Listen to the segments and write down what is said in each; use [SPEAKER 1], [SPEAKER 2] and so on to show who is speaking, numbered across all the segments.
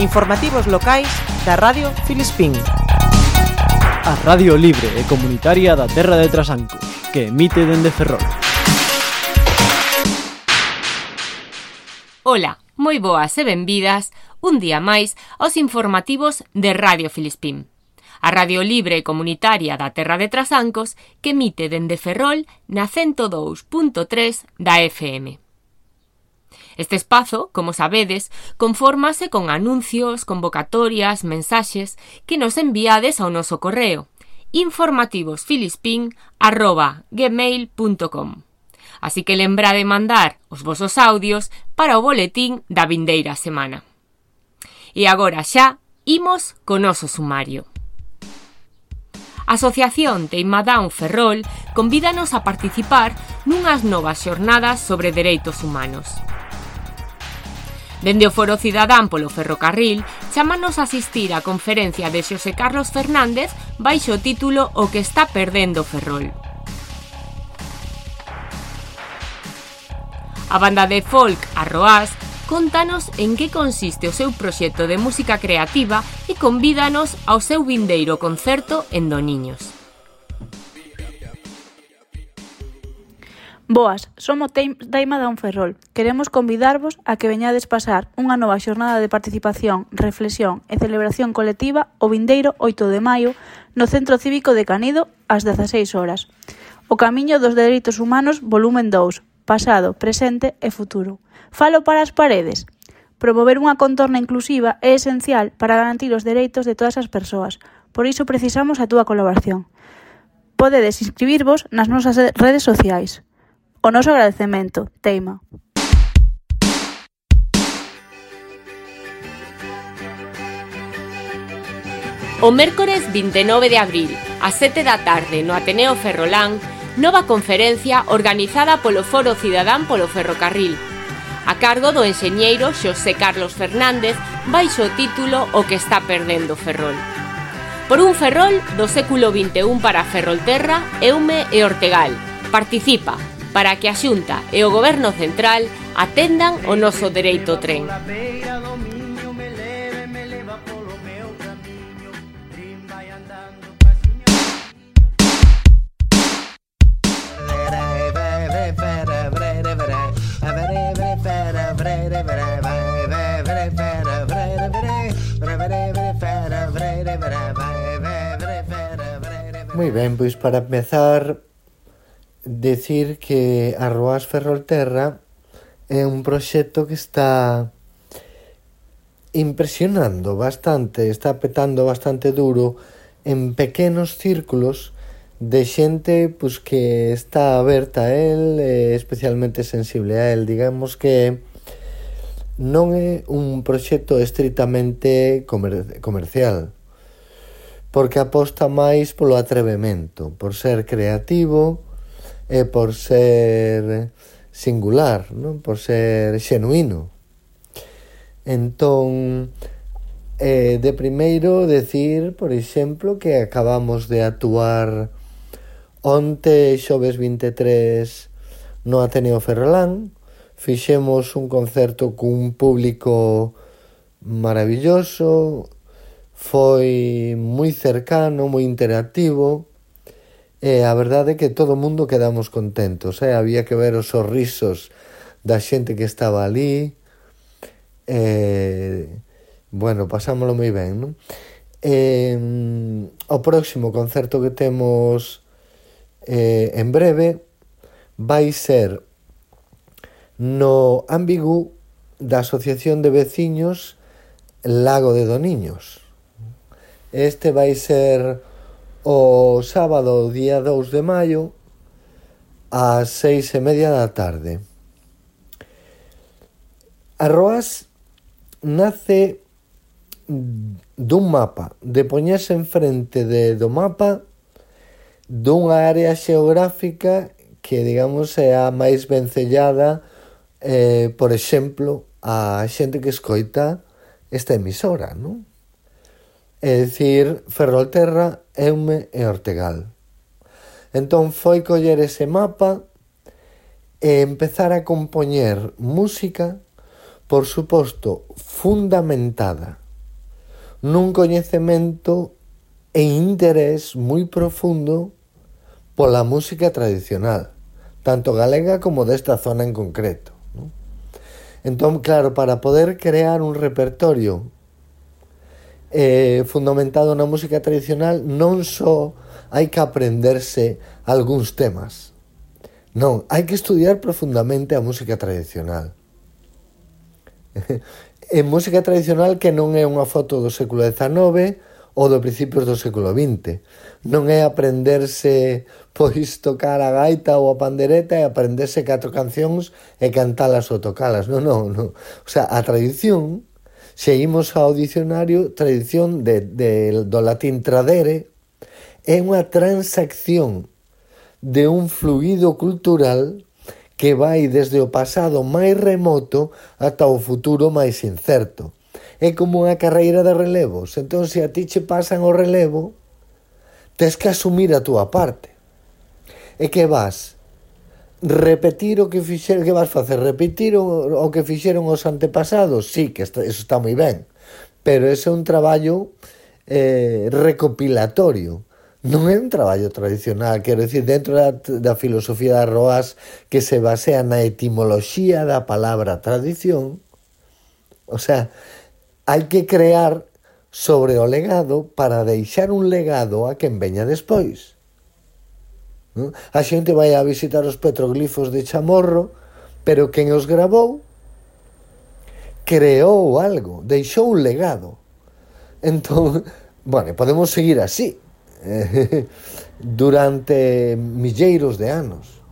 [SPEAKER 1] Informativos locais da Radio Filispín.
[SPEAKER 2] A Radio Libre e Comunitaria da Terra de Trasanco, que emite dende Ferrol.
[SPEAKER 3] Ola, moi boas e benvidas un día máis aos informativos de Radio Filispín. A Radio Libre e Comunitaria da Terra de Trasancos que emite dende Ferrol na 102.3 da FM. Este espazo, como sabedes, confórmase con anuncios, convocatorias, mensaxes que nos enviades ao noso correo informativosfilispín.gmail.com Así que lembra de mandar os vosos audios para o boletín da vindeira semana. E agora xa, imos con oso sumario. Asociación Teimadán Ferrol convídanos a participar nunhas novas xornadas sobre dereitos humanos. Dende o Foro Cidadán polo Ferrocarril, chamanos a asistir á conferencia de Xosé Carlos Fernández baixo o título O que está perdendo Ferrol. A banda de folk Arroás contanos en que consiste o seu proxecto de música creativa e convídanos ao seu vindeiro concerto en Doniños.
[SPEAKER 4] Boas, somos Daima da Ferrol. Queremos convidarvos a que veñades pasar unha nova xornada de participación, reflexión e celebración colectiva o vindeiro 8 de maio no Centro Cívico de Canido ás 16 horas. O Camiño dos Dereitos Humanos, volumen 2, pasado, presente e futuro. Falo para as paredes. Promover unha contorna inclusiva é esencial para garantir os dereitos de todas as persoas. Por iso precisamos a túa colaboración. Podedes inscribirvos nas nosas redes sociais. O noso agradecemento, Teima.
[SPEAKER 3] O mércores 29 de abril, a 7 da tarde, no Ateneo Ferrolán, nova conferencia organizada polo Foro Cidadán polo Ferrocarril, a cargo do enxeñeiro Xosé Carlos Fernández baixo o título O que está perdendo Ferrol. Por un Ferrol do século XXI para Ferrolterra, Eume e Ortegal. Participa! para que a Xunta e o Goberno Central atendan o noso dereito tren.
[SPEAKER 5] Moi ben, pois para empezar decir que Arroás Ferrolterra é un proxecto que está impresionando bastante, está petando bastante duro en pequenos círculos de xente pois, que está aberta a él, e especialmente sensible a él. Digamos que non é un proxecto estritamente comer comercial, porque aposta máis polo atrevemento, por ser creativo, e por ser singular, non? por ser xenuíno. Entón, eh, de primeiro decir, por exemplo, que acabamos de actuar onte xoves 23 no Ateneo Ferrolán, fixemos un concerto cun público maravilloso, foi moi cercano, moi interactivo, E a verdade é que todo mundo quedamos contentos, eh? había que ver os sorrisos da xente que estaba ali. Eh, bueno, pasámoslo moi ben, non? E, mm, o próximo concerto que temos eh, en breve vai ser no ambigu da Asociación de Veciños Lago de Doniños. Este vai ser o sábado día 2 de maio ás seis e media da tarde. Arroas nace dun mapa, de poñerse en frente de, do mapa dunha área xeográfica que, digamos, é a máis vencellada, eh, por exemplo, a xente que escoita esta emisora, non? é dicir, Ferrolterra, Eume e Ortegal. Entón foi coller ese mapa e empezar a compoñer música, por suposto, fundamentada nun coñecemento e interés moi profundo pola música tradicional, tanto galega como desta zona en concreto. ¿no? Entón, claro, para poder crear un repertorio eh, fundamentado na música tradicional non só hai que aprenderse algúns temas. Non, hai que estudiar profundamente a música tradicional. en música tradicional que non é unha foto do século XIX ou do principios do século XX. Non é aprenderse pois tocar a gaita ou a pandereta e aprenderse catro cancións e cantalas ou tocalas. Non, non, non. O sea, a tradición Se imos ao dicionario, tradición de, de, do latín tradere é unha transacción de un fluido cultural que vai desde o pasado máis remoto ata o futuro máis incerto. É como unha carreira de relevos. Entón, se a ti che pasan o relevo, tes que asumir a túa parte. E que vas repetir o que fixeron, que vas facer? Repetir o, o que fixeron os antepasados? Sí, que está, eso está moi ben, pero ese é un traballo eh, recopilatorio, non é un traballo tradicional, quero dicir, dentro da, da filosofía das Roas que se basea na etimoloxía da palabra tradición, o sea, hai que crear sobre o legado para deixar un legado a quen veña despois. Non? A xente vai a visitar os petroglifos de Chamorro, pero quen os grabou creou algo, deixou un legado. Entón, bueno, podemos seguir así durante milleiros de anos.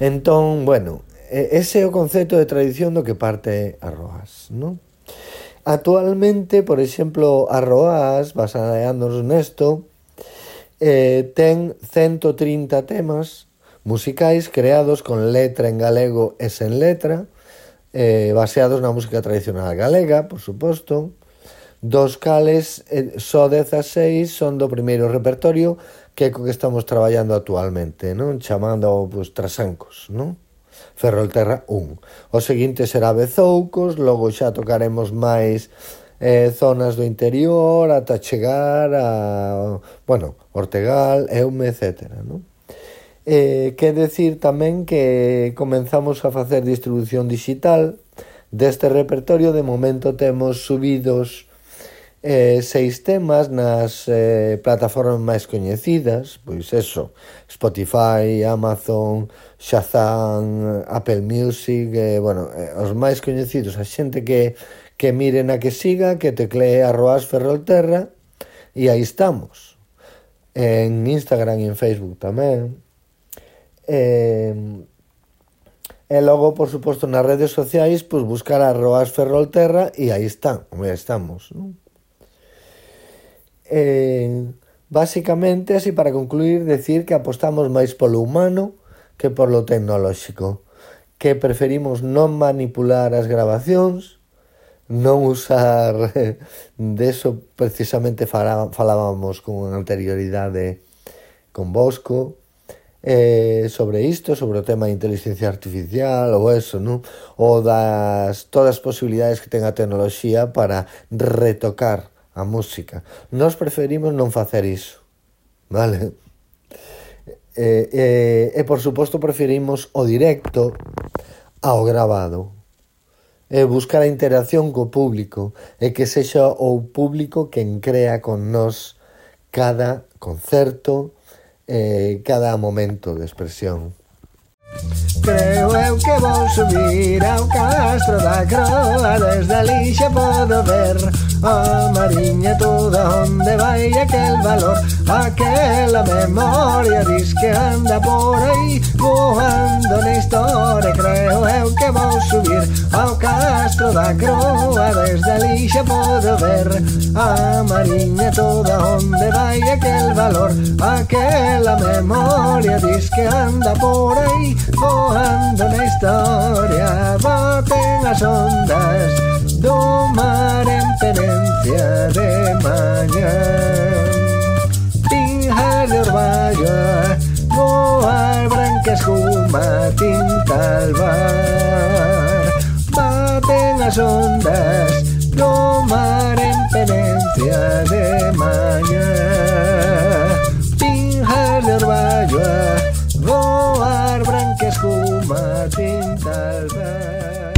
[SPEAKER 5] Entón, bueno, ese é o concepto de tradición do que parte a Roas, non? Actualmente, por exemplo, a Arroas, basadeándonos nesto, eh, ten 130 temas musicais creados con letra en galego e sen letra, eh, baseados na música tradicional galega, por suposto, dos cales eh, só 16 son do primeiro repertorio que é co que estamos traballando actualmente, non? Chamando pues, trasancos, non? Ferrolterra 1. O seguinte será Bezoucos, logo xa tocaremos máis eh, zonas do interior ata chegar a, bueno, Ortegal, Eume, etc. Non? Eh, que decir tamén que comenzamos a facer distribución digital deste repertorio de momento temos subidos eh, seis temas nas eh, plataformas máis coñecidas pois eso, Spotify, Amazon, Shazam, Apple Music eh, bueno, eh, os máis coñecidos a xente que que miren a que siga, que teclee arroas ferrolterra, e aí estamos. En Instagram e en Facebook tamén. E, e logo, por suposto, nas redes sociais, pois buscar arroas ferrolterra e aí están, aí estamos. Non? E, básicamente, así para concluir, decir que apostamos máis polo humano que polo tecnolóxico, que preferimos non manipular as grabacións, non usar de eso precisamente falábamos con anterioridade con Bosco eh, sobre isto, sobre o tema de inteligencia artificial ou eso, non? O das todas as posibilidades que ten a tecnoloxía para retocar a música. Nós preferimos non facer iso, vale? E, eh, e, eh, e por suposto preferimos o directo ao grabado e buscar a interacción co público e que sexa o público quen crea con nós cada concerto e cada momento de expresión. Creo eu que vou subir ao castro da croa Desde ali xa podo ver. A mariña toda onde vai aquel valor? Aquela memoria diz que anda por aí Voando na historia Creo eu que vou subir ao castro da croa Desde ali xa ver. A mariña toda Onde vai aquel valor, aquela memoria Diz que anda por aí voando na historia. Baten as ondas do mar en penencia de mañá. Pinja de orvallo voar branca espuma tinta al nas ondas no mar en penencia de maña. Pinjar de orballo a voar branca escuma tinta talvar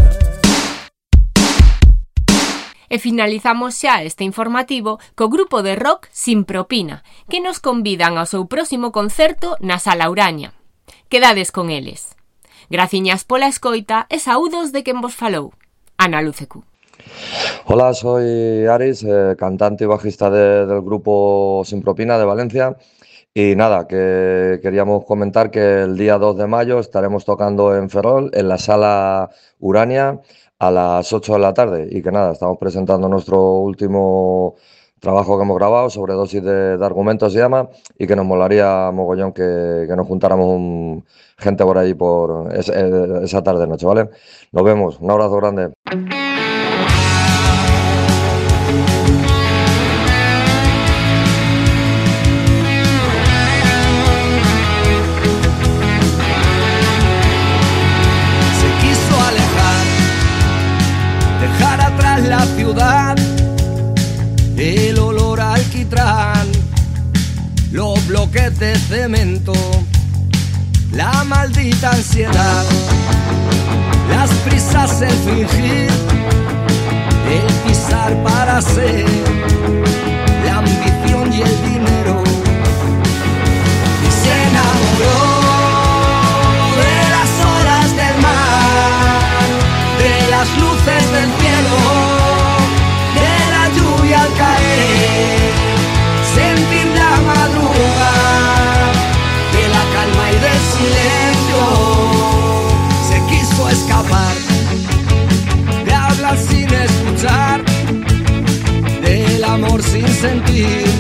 [SPEAKER 3] E finalizamos xa este informativo co grupo de rock Sin Propina, que nos convidan ao seu próximo concerto na Sala Uraña. Quedades con eles. Graciñas pola escoita e saúdos de quen vos falou. Ana Lucecu.
[SPEAKER 6] Hola, soy Aris, eh, cantante y bajista de, del grupo Sin Propina de Valencia. Y nada, que queríamos comentar que el día 2 de mayo estaremos tocando en Ferrol, en la sala Urania, a las 8 de la tarde y que nada, estamos presentando nuestro último trabajo que hemos grabado sobre dosis de, de argumentos se llama y que nos molaría mogollón que, que nos juntáramos un, gente por ahí por eh, esa tarde noche, ¿vale? Nos vemos, un abrazo grande.
[SPEAKER 7] dejar atrás la ciudad, el de cemento, la maldita ansiedad, las prisas, el fingir, el pisar para ser, sentir,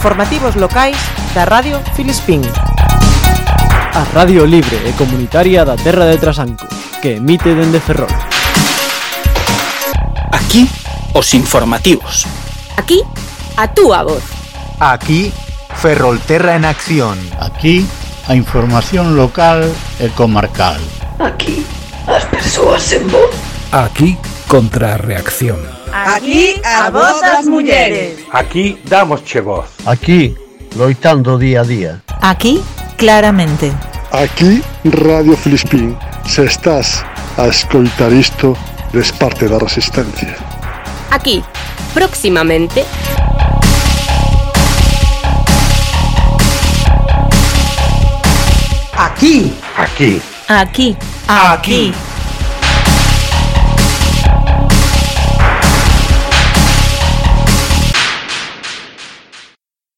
[SPEAKER 1] Informativos locais da Radio Filispín.
[SPEAKER 2] A Radio Libre e Comunitaria da Terra de Trasanco, que emite dende Ferrol.
[SPEAKER 8] Aquí, os informativos.
[SPEAKER 3] Aquí, a túa voz.
[SPEAKER 9] Aquí, Ferrolterra en acción.
[SPEAKER 10] Aquí, a información local e comarcal.
[SPEAKER 11] Aquí, as persoas en voz.
[SPEAKER 12] Aquí, contra a reacción.
[SPEAKER 13] Aquí, a voz das mulleres.
[SPEAKER 14] Aquí, damos che voz.
[SPEAKER 10] Aquí, loitando día a día.
[SPEAKER 15] Aquí, claramente.
[SPEAKER 16] Aquí, Radio Filispín. Se estás a escoitar isto, des parte da resistencia.
[SPEAKER 3] Aquí, próximamente.
[SPEAKER 13] Aquí.
[SPEAKER 14] Aquí.
[SPEAKER 15] Aquí.
[SPEAKER 13] Aquí.